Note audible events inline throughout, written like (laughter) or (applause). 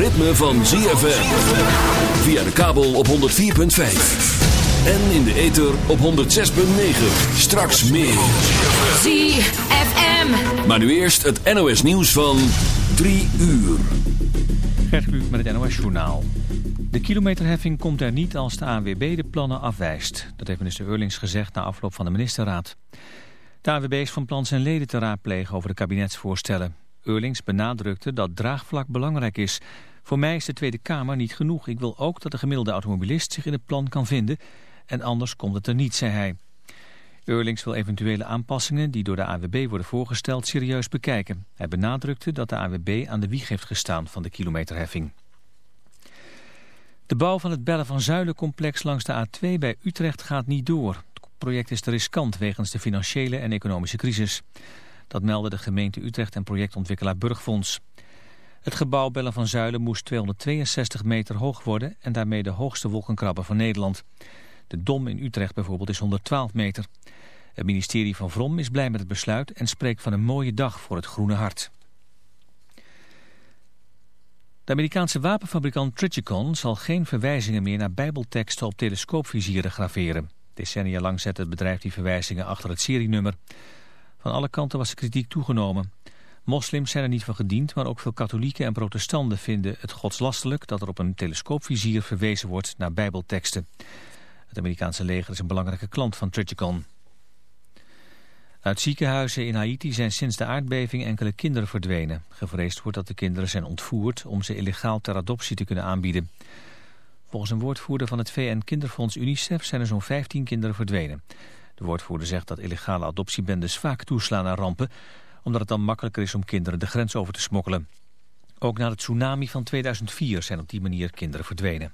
ritme van ZFM. Via de kabel op 104.5. En in de ether op 106.9. Straks meer. ZFM. Maar nu eerst het NOS nieuws van 3 uur. Gert Kluk met het NOS Journaal. De kilometerheffing komt er niet als de ANWB de plannen afwijst. Dat heeft minister Eurlings gezegd na afloop van de ministerraad. De ANWB is van plan zijn leden te raadplegen over de kabinetsvoorstellen. Eurlings benadrukte dat draagvlak belangrijk is. Voor mij is de Tweede Kamer niet genoeg. Ik wil ook dat de gemiddelde automobilist zich in het plan kan vinden. En anders komt het er niet, zei hij. Eurlings wil eventuele aanpassingen die door de AWB worden voorgesteld serieus bekijken. Hij benadrukte dat de AWB aan de wieg heeft gestaan van de kilometerheffing. De bouw van het Bellen van Zuilencomplex langs de A2 bij Utrecht gaat niet door. Het project is te riskant wegens de financiële en economische crisis. Dat meldde de gemeente Utrecht en projectontwikkelaar Burgfonds. Het gebouw Bellen van Zuilen moest 262 meter hoog worden en daarmee de hoogste wolkenkrabber van Nederland. De Dom in Utrecht bijvoorbeeld is 112 meter. Het ministerie van Vrom is blij met het besluit en spreekt van een mooie dag voor het Groene Hart. De Amerikaanse wapenfabrikant Trigicon zal geen verwijzingen meer naar bijbelteksten op telescoopvizieren graveren. Decennia lang zette het bedrijf die verwijzingen achter het serienummer. Van alle kanten was de kritiek toegenomen. Moslims zijn er niet van gediend, maar ook veel katholieken en protestanten vinden het godslastelijk dat er op een telescoopvizier verwezen wordt naar bijbelteksten. Het Amerikaanse leger is een belangrijke klant van Trigicon. Uit ziekenhuizen in Haiti zijn sinds de aardbeving enkele kinderen verdwenen. Gevreesd wordt dat de kinderen zijn ontvoerd om ze illegaal ter adoptie te kunnen aanbieden. Volgens een woordvoerder van het VN-kinderfonds UNICEF zijn er zo'n 15 kinderen verdwenen. De woordvoerder zegt dat illegale adoptiebendes vaak toeslaan naar rampen... omdat het dan makkelijker is om kinderen de grens over te smokkelen. Ook na de tsunami van 2004 zijn op die manier kinderen verdwenen.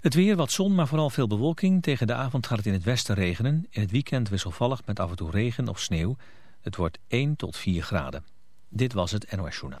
Het weer, wat zon, maar vooral veel bewolking. Tegen de avond gaat het in het westen regenen. In het weekend wisselvallig met af en toe regen of sneeuw. Het wordt 1 tot 4 graden. Dit was het NOS Journaal.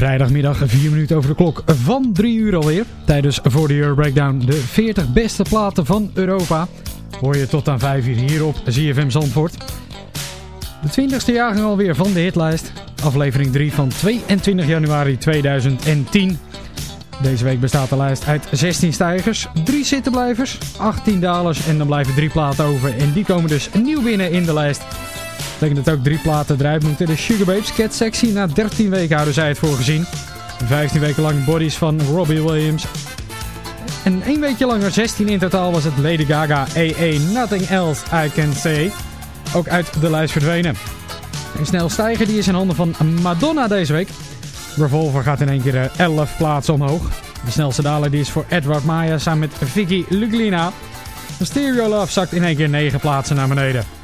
Vrijdagmiddag 4 minuten over de klok van 3 uur alweer. Tijdens voor de Euro Breakdown de 40 beste platen van Europa. Hoor je tot aan 5 uur hier op ZFM Zandvoort. De 20ste jaargang alweer van de hitlijst. Aflevering 3 van 22 januari 2010. Deze week bestaat de lijst uit 16 stijgers, 3 zittenblijvers, 18 dalers en dan blijven 3 platen over. En die komen dus nieuw binnen in de lijst. Betekent dat ook drie platen eruit moeten. De Sugar Babes Cat Sexy. Na 13 weken houden zij het voor gezien. 15 weken lang Bodies van Robbie Williams. En één weekje langer, 16 in totaal, was het Lady Gaga AA Nothing Else I Can Say. Ook uit de lijst verdwenen. Een snel stijger die is in handen van Madonna deze week. Revolver gaat in één keer 11 plaatsen omhoog. De snelste daler die is voor Edward Maya samen met Vicky Luglina. Stereo Love zakt in één keer 9 plaatsen naar beneden.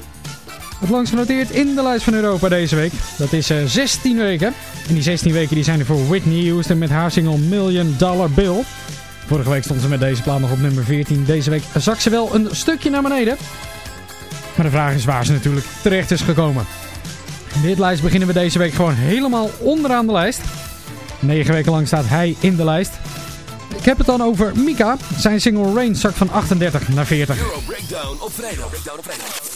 Het langst genoteerd in de lijst van Europa deze week. Dat is 16 weken. En die 16 weken die zijn er voor Whitney Houston met haar single Million Dollar Bill. Vorige week stond ze met deze plaat nog op nummer 14. Deze week zak ze wel een stukje naar beneden. Maar de vraag is waar ze natuurlijk terecht is gekomen. In dit lijst beginnen we deze week gewoon helemaal onderaan de lijst. 9 weken lang staat hij in de lijst. Ik heb het dan over Mika. Zijn single Rain zakt van 38 naar 40. Euro Breakdown op vrijdag. Breakdown op vrijdag.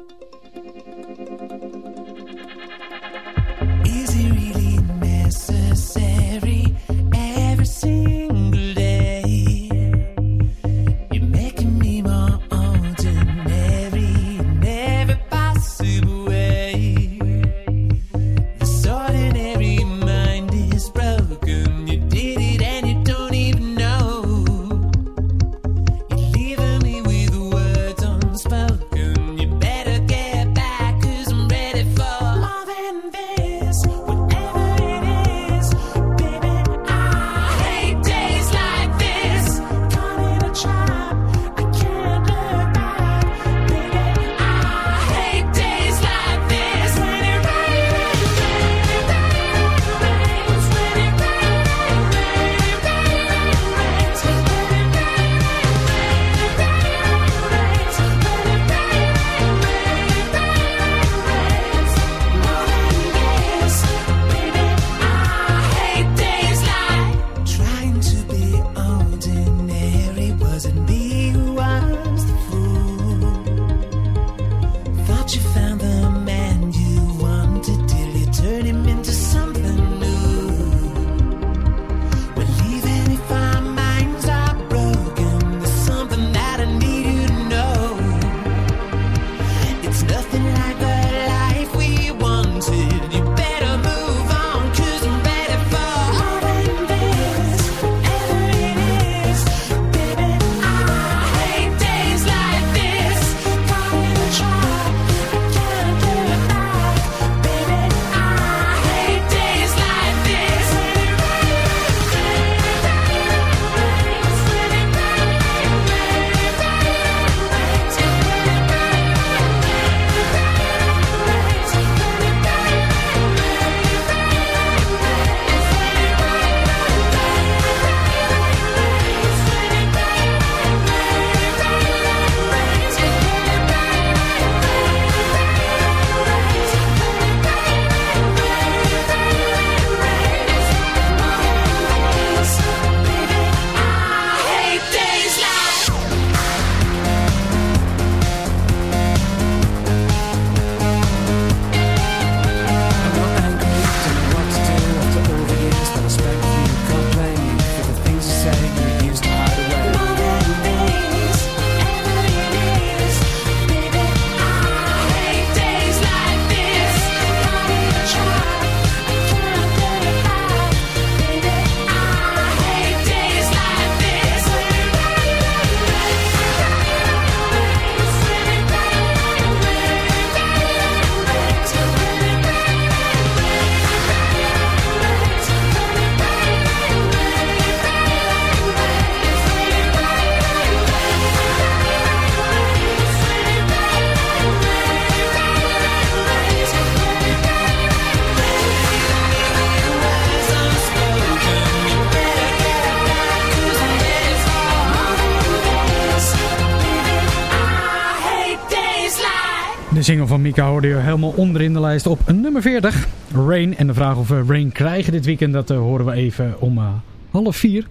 Van Mika hoorde je helemaal onderin de lijst op nummer 40. Rain. En de vraag of we Rain krijgen dit weekend, dat eh, horen we even om eh, half vier.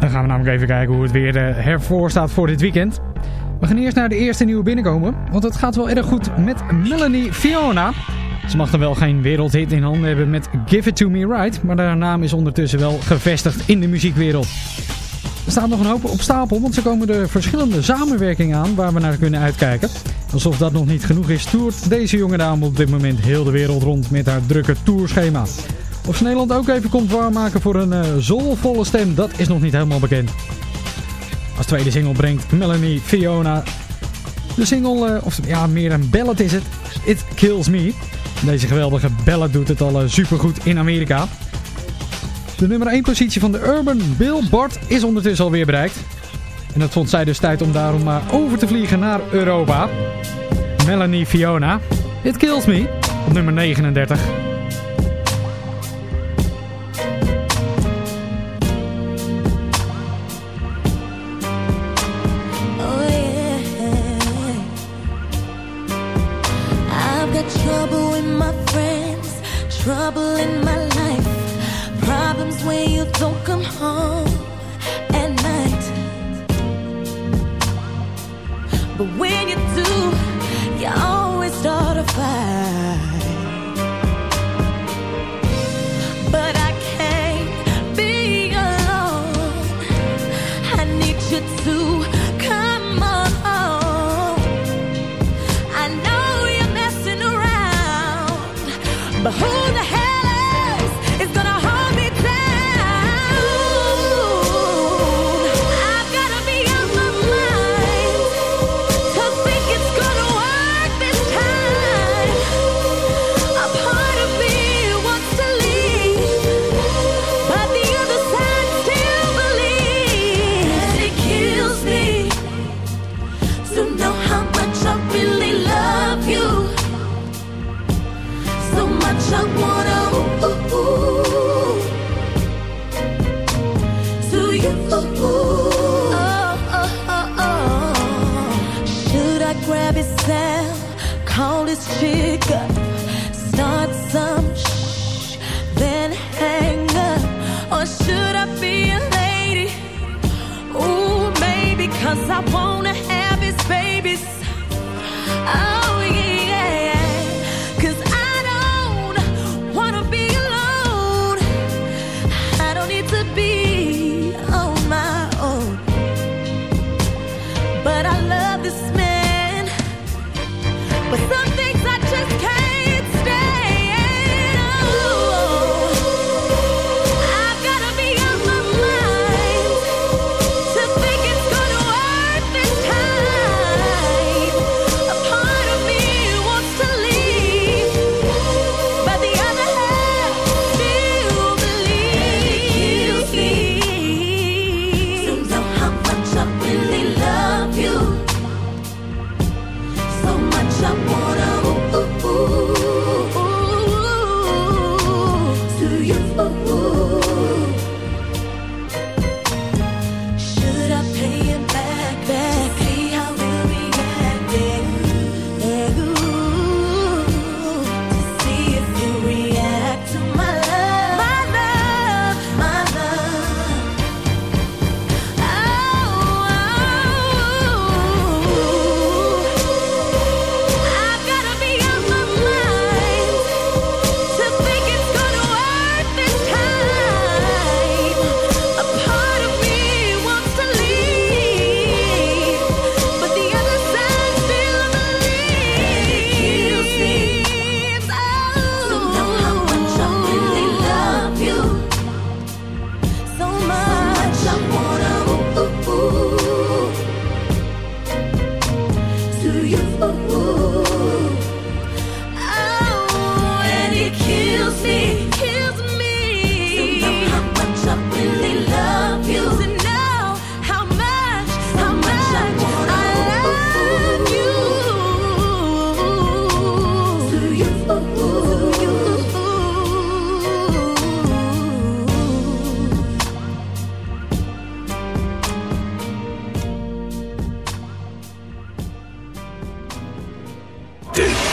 Dan gaan we namelijk even kijken hoe het weer uh, ervoor staat voor dit weekend. We gaan eerst naar de eerste nieuwe binnenkomen. Want het gaat wel erg goed met Melanie Fiona. Ze mag dan wel geen wereldhit in handen hebben met Give It To Me Right. Maar haar naam is ondertussen wel gevestigd in de muziekwereld. Er staat nog een hoop op stapel, want er komen er verschillende samenwerkingen aan waar we naar kunnen uitkijken. Alsof dat nog niet genoeg is, toert deze jonge dame op dit moment heel de wereld rond met haar drukke tourschema. Of ze Nederland ook even komt waarmaken voor een uh, zolvolle stem, dat is nog niet helemaal bekend. Als tweede single brengt Melanie Fiona de single, eh, of ja, meer een ballad is het, It Kills Me. Deze geweldige ballad doet het al eh, supergoed in Amerika. De nummer 1 positie van de Urban Billboard is ondertussen alweer bereikt. En dat vond zij dus tijd om daarom maar eh, over te vliegen naar Europa. Melanie Fiona, It Kills Me, op nummer 39. trouble in my friends, trouble in my life. problems when you don't come home at night. But when you do, you always start a fight.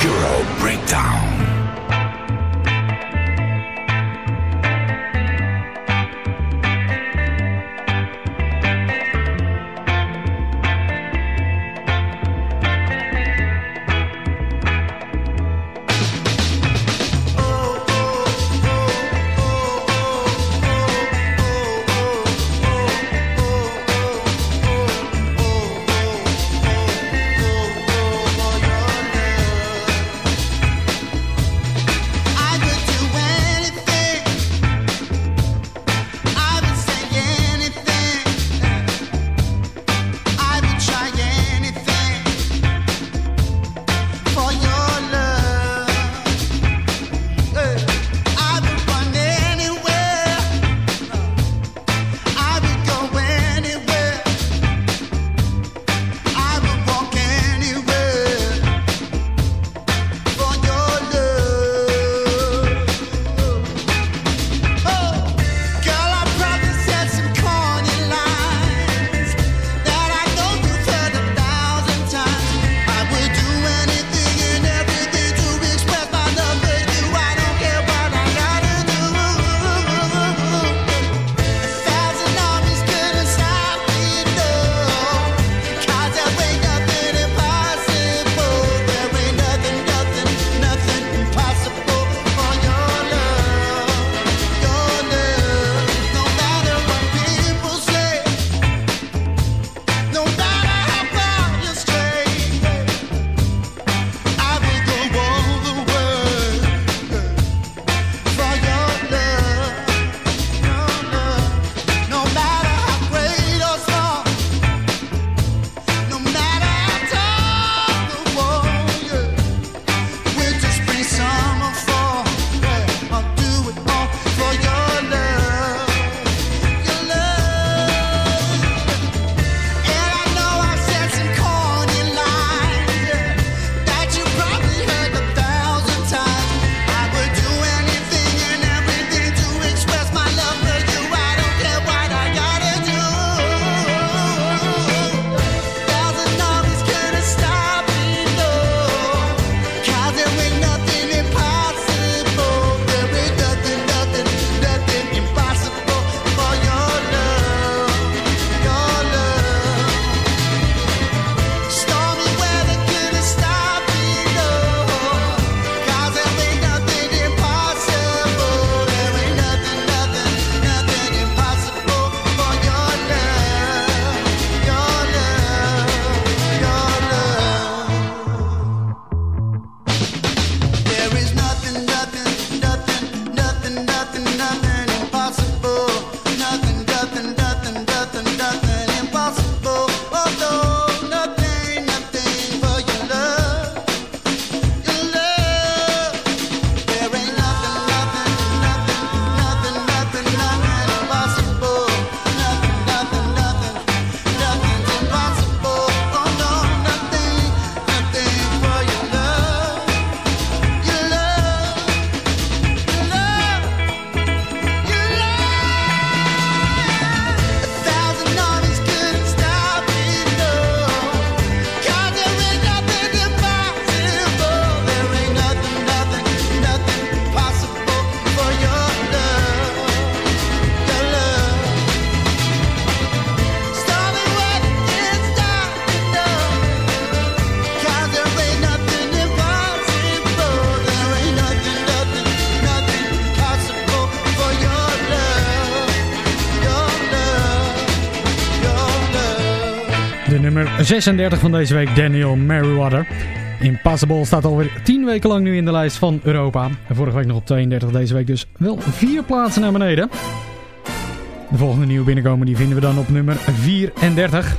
Euro Breakdown. 36 van deze week, Daniel Merriweather. Impossible staat alweer 10 weken lang nu in de lijst van Europa. En vorige week nog op 32, deze week dus wel vier plaatsen naar beneden. De volgende nieuwe binnenkomen die vinden we dan op nummer 34.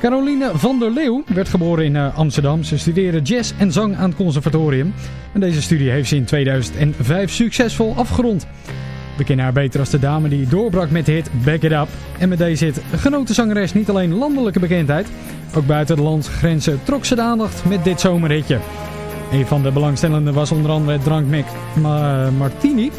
Caroline van der Leeuw werd geboren in eh, Amsterdam. Ze studeerde jazz en zang aan het conservatorium. En deze studie heeft ze in 2005 succesvol afgerond. We kennen haar beter als de dame die doorbrak met de hit Back It Up. En met deze hit genoot de zangeres niet alleen landelijke bekendheid, ook buiten de landsgrenzen trok ze de aandacht met dit zomerhitje. Een van de belangstellenden was onder andere het drankmek Ma Martini.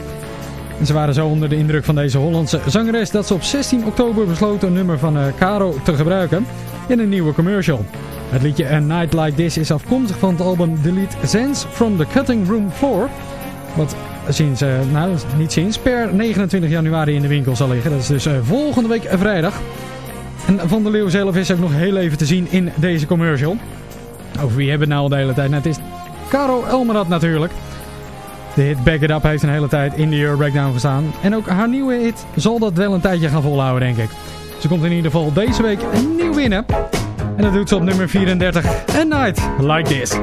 En ze waren zo onder de indruk van deze Hollandse zangeres dat ze op 16 oktober besloten een nummer van uh, Caro te gebruiken in een nieuwe commercial. Het liedje A Night Like This is afkomstig van het album Delete Sense from the Cutting Room Floor. Wat sinds, nou niet sinds, per 29 januari in de winkel zal liggen. Dat is dus uh, volgende week vrijdag. En Van der Leeuw zelf is ook nog heel even te zien in deze commercial. Over wie hebben we nou al de hele tijd? Nou, het is Caro Elmerad natuurlijk. De hit Back It Up heeft een hele tijd in de Euro Breakdown gestaan. En ook haar nieuwe hit zal dat wel een tijdje gaan volhouden, denk ik. Ze komt in ieder geval deze week nieuw winnen. En dat doet ze op nummer 34. A Night Like This.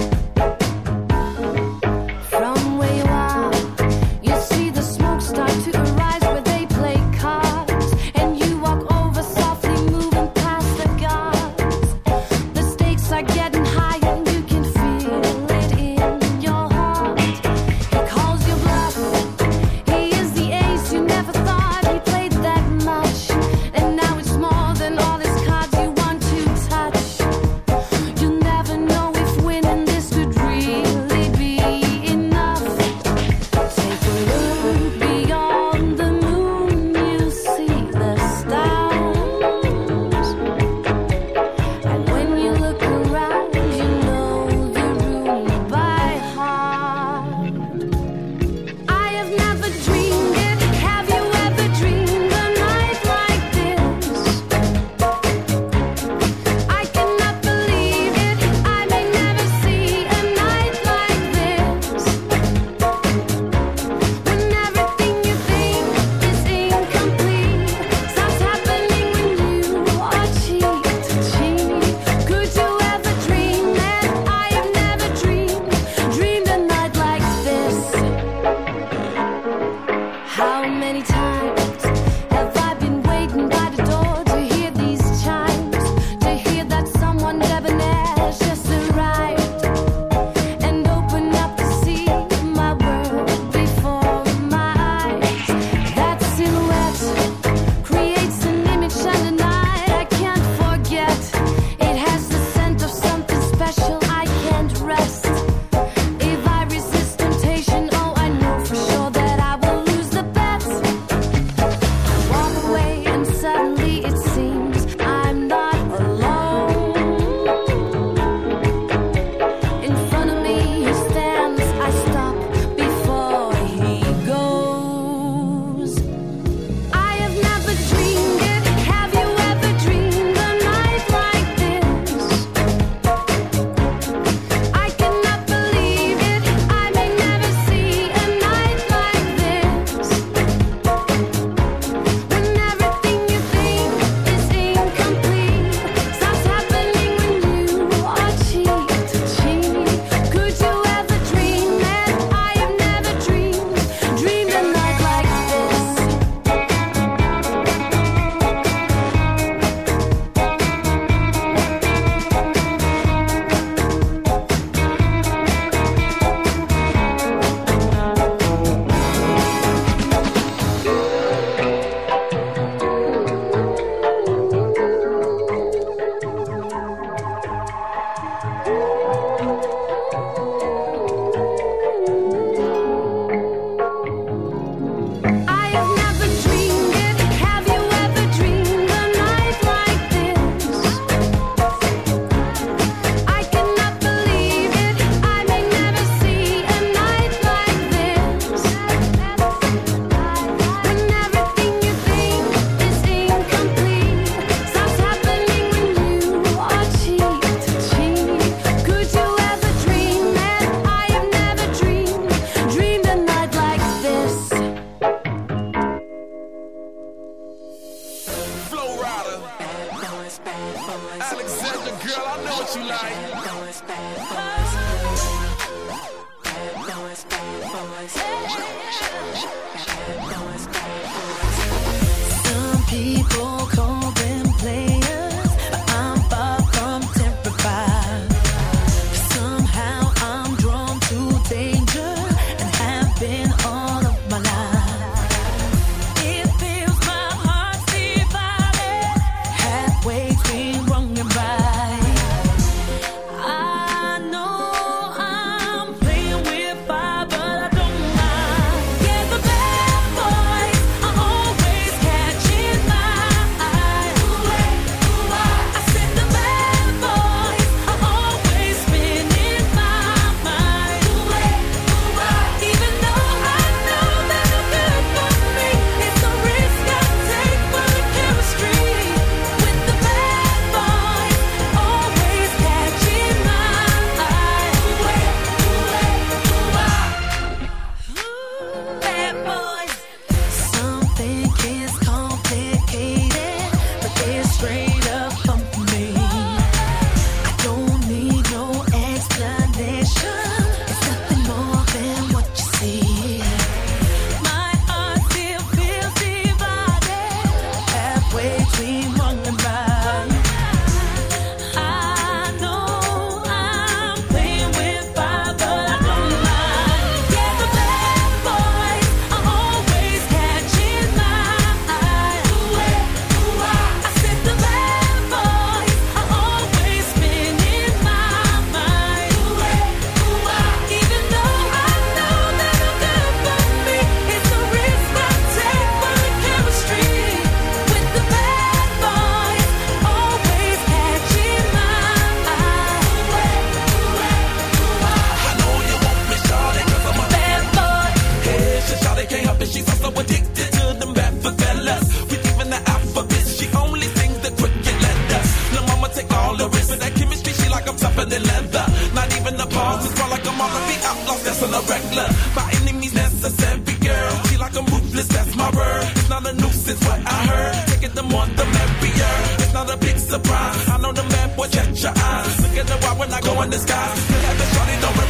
Check your eyes. Look at the why when I go in the sky. Still have the shorty, don't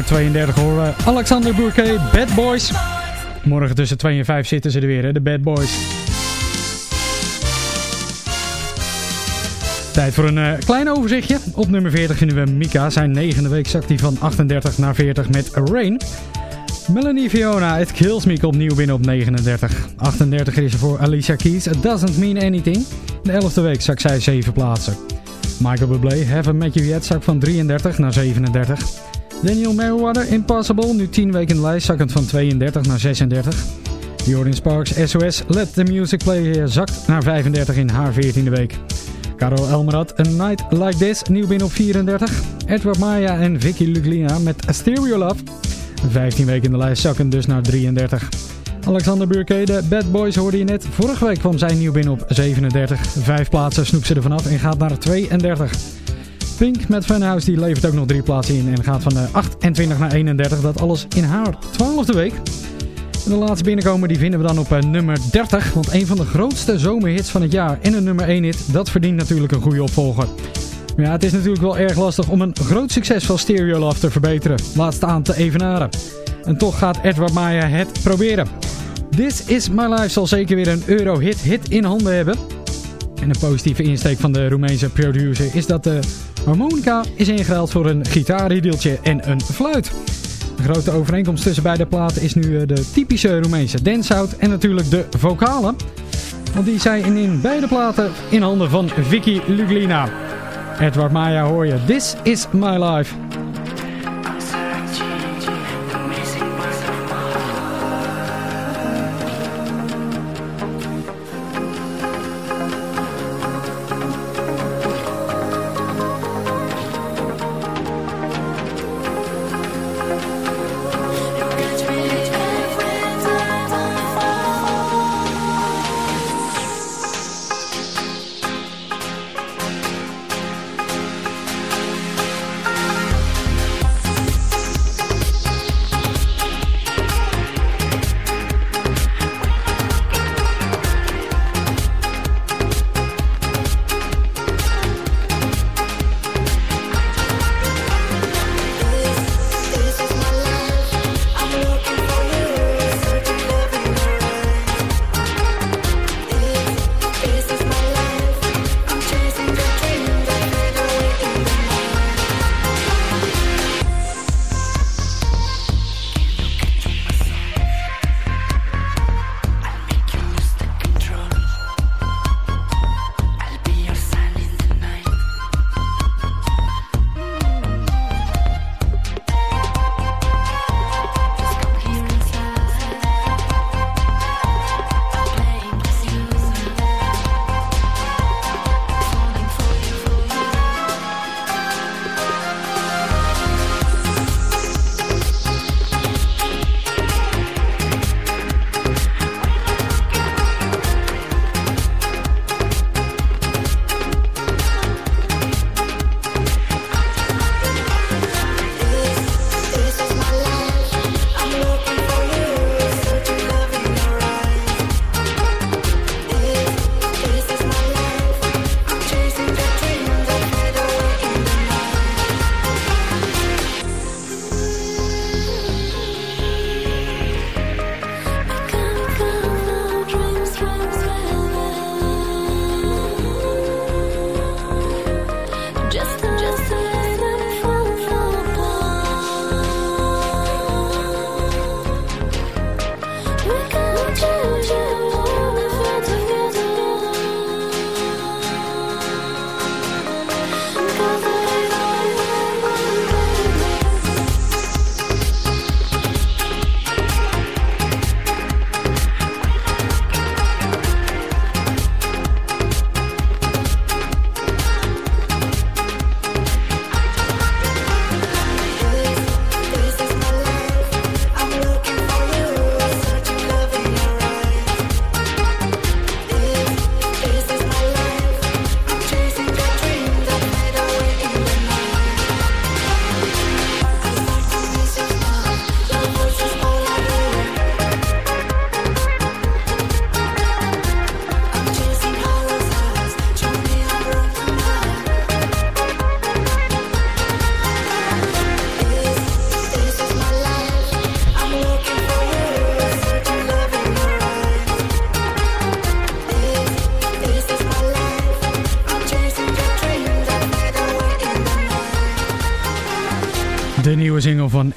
nummer 32 horen Alexander Bourquet, Bad Boys. Morgen tussen 2 en 5 zitten ze er weer, hè, de Bad Boys. Tijd voor een eh, klein overzichtje. Op nummer 40 vinden we Mika. Zijn negende week zakt hij van 38 naar 40 met Rain. Melanie Fiona, It Kills Me, komt nieuw binnen op 39. 38 is voor Alicia Keys, It Doesn't Mean Anything. De 11e week zakt zij 7 plaatsen. Michael Bublé, Haven't Met You Yet, zakt van 33 naar 37. Daniel Merriweather, Impossible, nu 10 weken in de lijst, zakkend van 32 naar 36. Jordan Sparks, SOS, Let The Music Play, eh, zakt naar 35 in haar 14e week. Carol Elmerad, A Night Like This, nieuw binnen op 34. Edward Maya en Vicky Luglina met Stereo Love. 15 weken in de lijst, zakken dus naar 33. Alexander Burke, de Bad Boys hoorde je net. Vorige week kwam zij nieuw binnen op 37. Vijf plaatsen snoept ze er vanaf en gaat naar 32. Pink met Funhouse die levert ook nog drie plaatsen in en gaat van eh, 28 naar 31. Dat alles in haar 12e week. En de laatste binnenkomen die vinden we dan op eh, nummer 30. Want een van de grootste zomerhits van het jaar en een nummer 1 hit, dat verdient natuurlijk een goede opvolger. Maar ja, het is natuurlijk wel erg lastig om een groot succes van Stereo Love te verbeteren. Laat staan te evenaren. En toch gaat Edward Maya het proberen. This Is My Life zal zeker weer een Eurohit hit in handen hebben. En een positieve insteek van de Roemeense producer is dat de harmonica is ingeruild voor een gitaarriedeltje en een fluit. De grote overeenkomst tussen beide platen is nu eh, de typische Roemeense dancehout en natuurlijk de vocalen. Want die zijn in beide platen in handen van Vicky Luglina. Edward Maya hoor je, This Is My Life.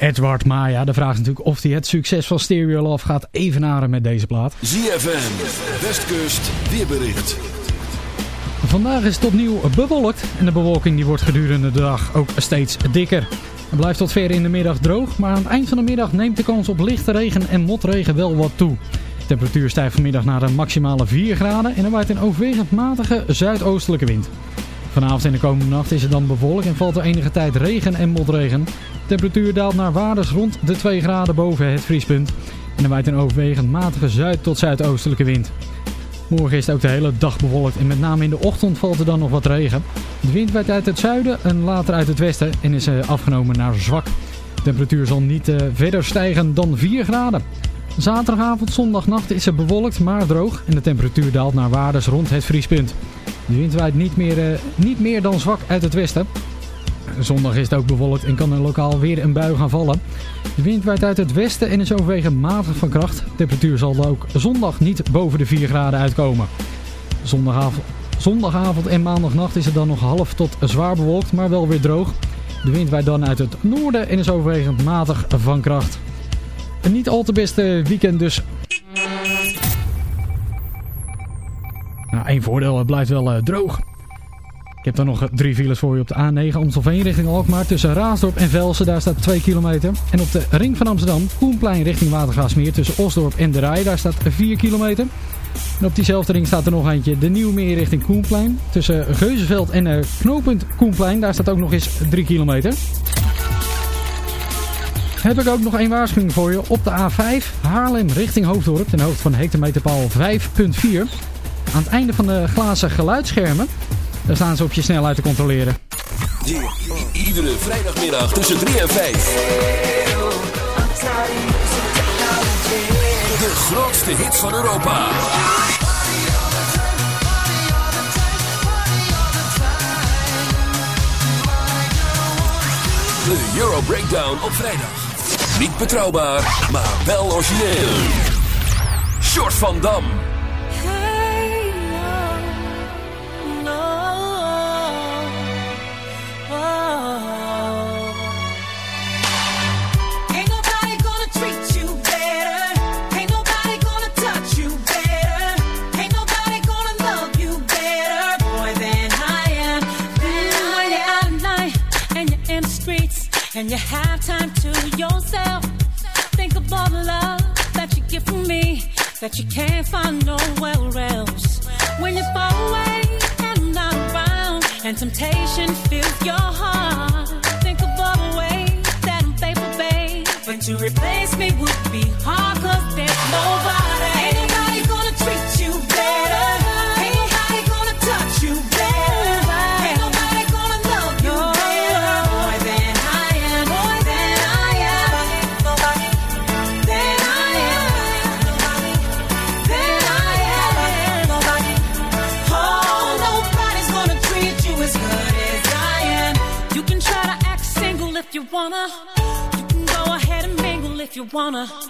Edward Maya. De vraag is natuurlijk of hij het succes van Stereo Love gaat evenaren met deze plaat. ZFM, Westkust, weerbericht. Vandaag is het opnieuw bewolkt en de bewolking die wordt gedurende de dag ook steeds dikker. Het blijft tot ver in de middag droog, maar aan het eind van de middag neemt de kans op lichte regen en motregen wel wat toe. De temperatuur stijgt vanmiddag naar een maximale 4 graden en er waait een overwegend matige zuidoostelijke wind. Vanavond en de komende nacht is het dan bewolkt en valt er enige tijd regen en motregen. Temperatuur daalt naar waardes rond de 2 graden boven het vriespunt. En er waait een overwegend matige zuid- tot zuidoostelijke wind. Morgen is het ook de hele dag bewolkt en met name in de ochtend valt er dan nog wat regen. De wind waait uit het zuiden en later uit het westen en is eh, afgenomen naar zwak. De temperatuur zal niet eh, verder stijgen dan 4 graden. Zaterdagavond, zondagnacht is het bewolkt maar droog en de temperatuur daalt naar waardes rond het vriespunt. De wind waait niet meer, eh, niet meer dan zwak uit het westen. Zondag is het ook bewolkt en kan er lokaal weer een bui gaan vallen. De wind waait uit het westen en is overwegend matig van kracht. De temperatuur zal ook zondag niet boven de 4 graden uitkomen. Zondagavond, zondagavond en maandagnacht is het dan nog half tot zwaar bewolkt, maar wel weer droog. De wind waait dan uit het noorden en is overwegend matig van kracht. Een niet al te beste weekend dus. Nou, één voordeel, het blijft wel eh, droog. Ik heb dan nog drie files voor je op de A9 Amstelveen richting Alkmaar. Tussen Raasdorp en Velsen, daar staat 2 kilometer. En op de ring van Amsterdam, Koenplein richting Watergaasmeer. Tussen Osdorp en De Rij, daar staat 4 kilometer. En op diezelfde ring staat er nog eentje, de Nieuwmeer richting Koenplein. Tussen Geuzenveld en uh, knooppunt Koenplein, daar staat ook nog eens 3 kilometer. Heb ik ook nog één waarschuwing voor je. Op de A5 Haarlem richting Hoofddorp, ten hoogte van hectometerpaal 5.4. Aan het einde van de glazen geluidsschermen, daar staan ze op je snelheid te controleren. Iedere vrijdagmiddag tussen 3 en 5. De grootste hits van Europa. De Euro Breakdown op vrijdag. Niet betrouwbaar, maar wel origineel. Short van Dam. And you have time to yourself. Think of all the love that you get from me that you can't find nowhere else. When you fall away and I'm not around and temptation fills your heart. Think of all the ways that I'm faithful, babe. But to replace me would be hard, you wanna.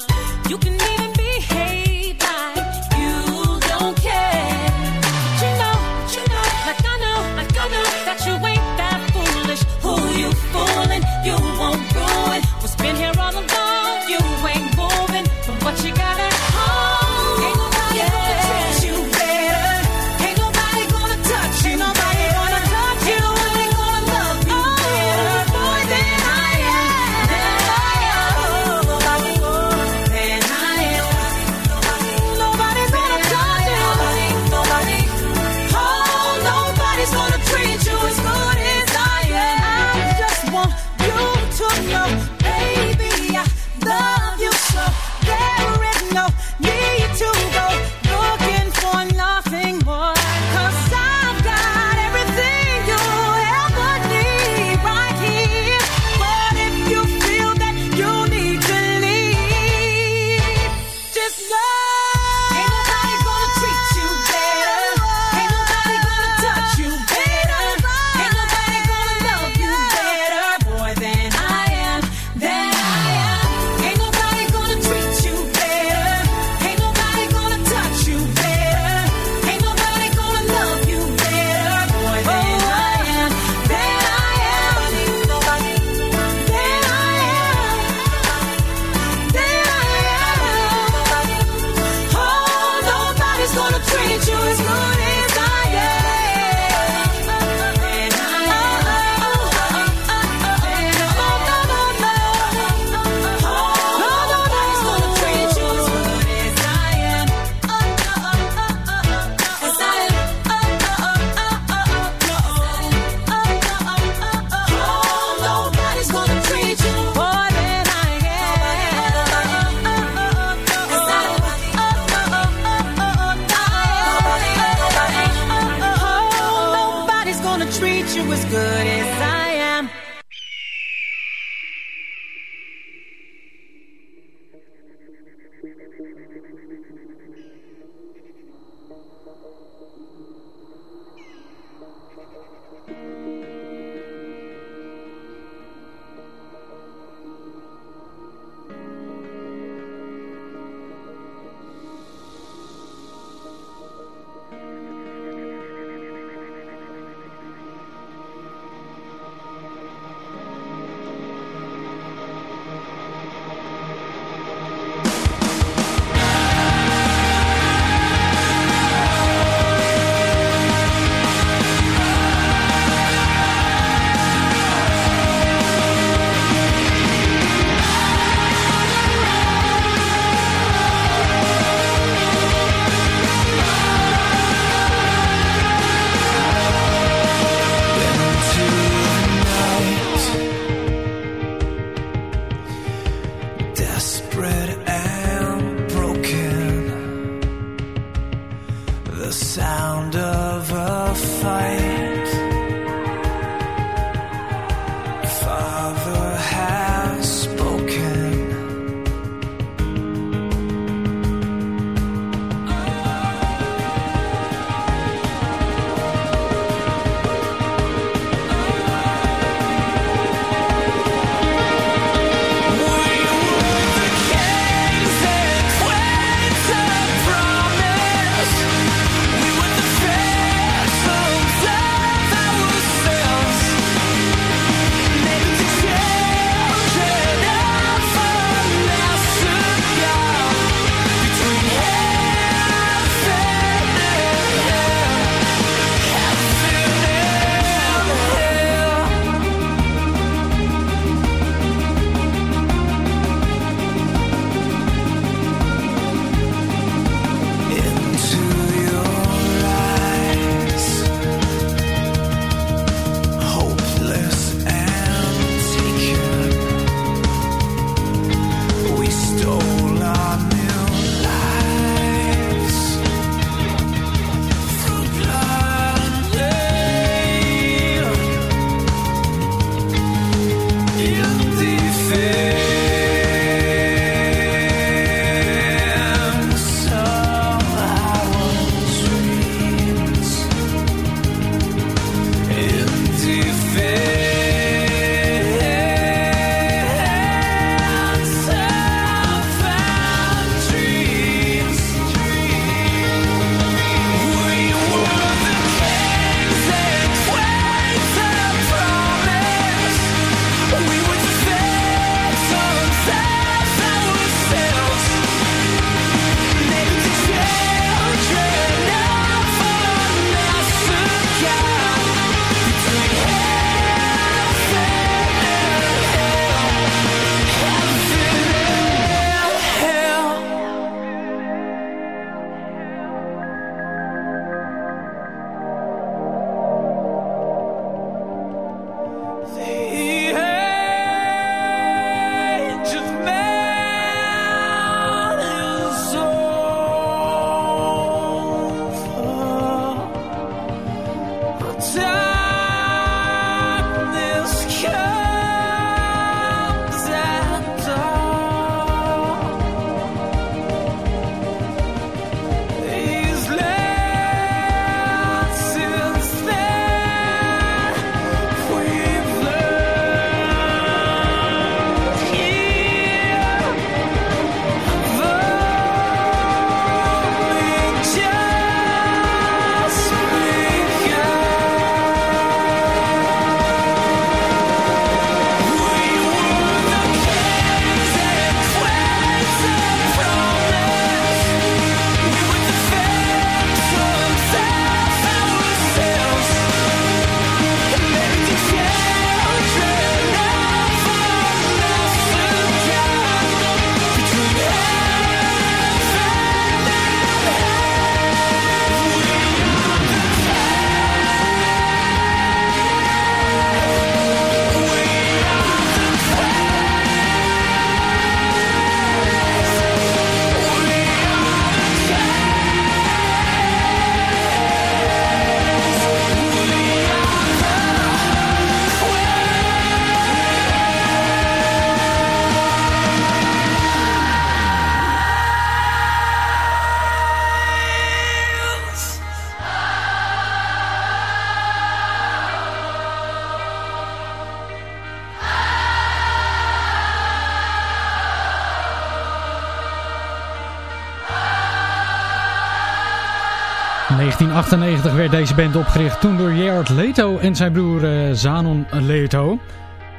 1998 werd deze band opgericht toen door Jared Leto en zijn broer eh, Zanon Leto. We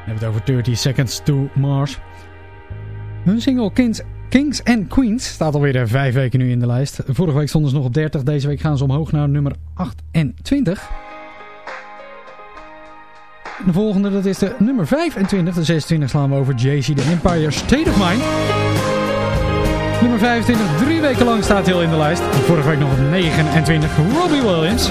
hebben het over 30 Seconds to Mars. Hun single Kings, Kings and Queens staat alweer eh, vijf weken nu in de lijst. Vorige week stonden ze nog op 30, deze week gaan ze omhoog naar nummer 28. De volgende dat is de nummer 25, de 26 slaan we over JC The Empire State of Mind. Nummer 25, drie weken lang staat hij al in de lijst. Vorige week nog op 29, Robbie Williams.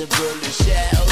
the bullet shells.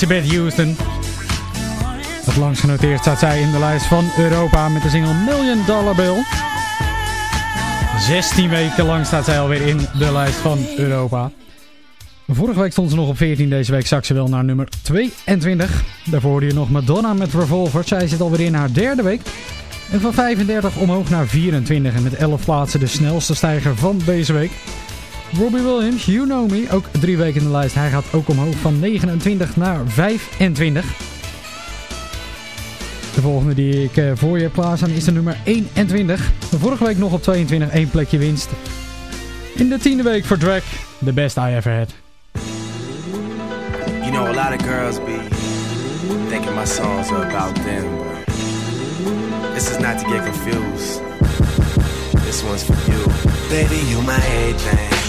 Elizabeth Houston. Wat langs genoteerd staat zij in de lijst van Europa met de single Million Dollar Bill. 16 weken lang staat zij alweer in de lijst van Europa. Vorige week stond ze nog op 14, deze week zak ze wel naar nummer 22. Daarvoor hoorde nog Madonna met Revolver. Zij zit alweer in haar derde week. En van 35 omhoog naar 24 en met 11 plaatsen de snelste stijger van deze week. Robbie Williams, You Know Me, ook drie weken in de lijst. Hij gaat ook omhoog van 29 naar 25. De volgende die ik eh, voor je heb klaarstaan is de nummer 21. Vorige week nog op 22, één plekje winst. In de tiende week voor Drake, the best I ever had. You know, a lot of girls be thinking my songs are about them. This is not to get confused. This one's for you. Baby, you my everything.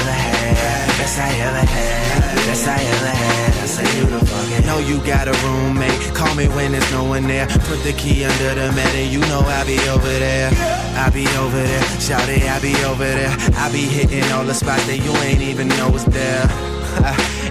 had. Best I ever had. Best I ever had. I say you the fucking. Know you got a roommate. Call me when there's no one there. Put the key under the mat and you know I'll be over there. I'll be over there. Shout it, I'll be over there. I'll be hitting all the spots that you ain't even know was there. (laughs)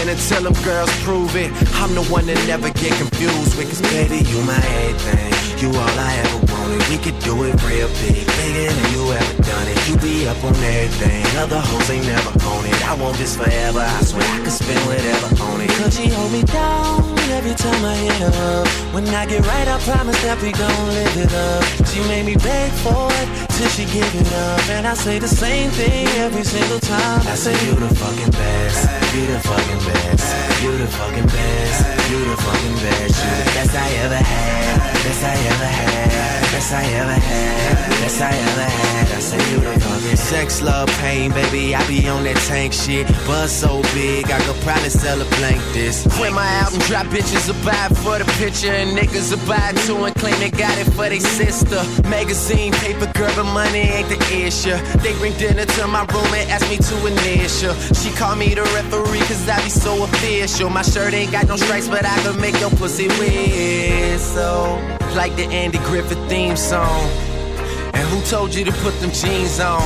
And until them girls prove it, I'm the one that never get confused with. Cause Baby, you my everything. You all I ever wanted. We could do it real big, bigger than you ever done it. You be up on everything. Other hoes ain't never on it. I want this forever. I swear I could spend whatever on it. Cause she hold me down every time I hit her up. When I get right, I promise that we gon' live it up. She made me beg for it till she give it up. And I say the same thing every single time. I say you the fucking best. You the fucking best. You the fucking best. You the fucking best. You the best I ever had. Best I ever had. Best I ever had. Best I ever had. I say you the fucking Sex, love, pain, baby, I be on that tank shit. Buzz so big, I could probably sell a blank this. When my album drop, bitches will buy for the picture, and niggas will buy too and claim they got it for their sister. Magazine, paper, girl, but money ain't the issue. They bring dinner to my room and ask me to initial. She call me the referee, cause I be so official. My shirt ain't got no stripes, but I can make your pussy whistle. Like the Andy Griffith theme song. And who told you to put them jeans on?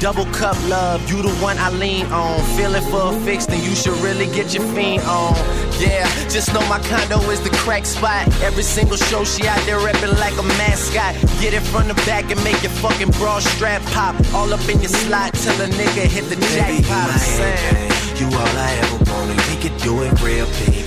Double cup love, you the one I lean on. Feeling for a fix, then you should really get your fiend on. Yeah, just know my condo is the crack spot. Every single show she out there repping like a mascot. Get it from the back and make your fucking bra strap pop. All up in your slot till a nigga hit the jackpot. my I'm saying. everything. You all I ever wanted. We could do it real big,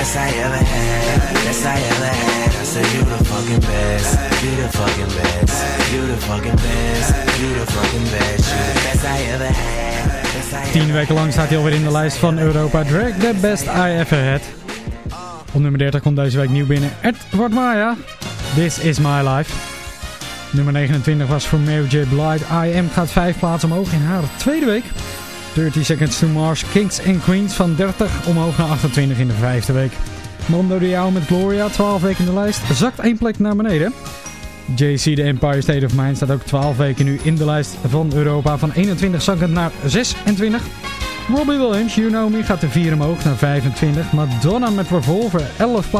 Best I ever had. Best I ever had. I you the fucking best. You the fucking best. You the fucking best. You the fucking best. You the best I ever had. Tien weken lang staat hij alweer in de lijst van Europa Drag The Best I Ever Had. Op nummer 30 komt deze week nieuw binnen Edward Maya. This Is My Life. Nummer 29 was voor Mary J. Blige. I Am gaat 5 plaatsen omhoog in haar tweede week. 30 Seconds to Mars, Kings and Queens van 30 omhoog naar 28 in de vijfde week. Mondo Diao met Gloria, 12 weken in de lijst, zakt één plek naar beneden. JC The Empire State of Mind staat ook 12 weken nu in de lijst van Europa. Van 21 zakkend naar 26. Robbie Williams, You Know Me, gaat de 4 omhoog naar 25. Madonna met Revolver, 11 plaatsen.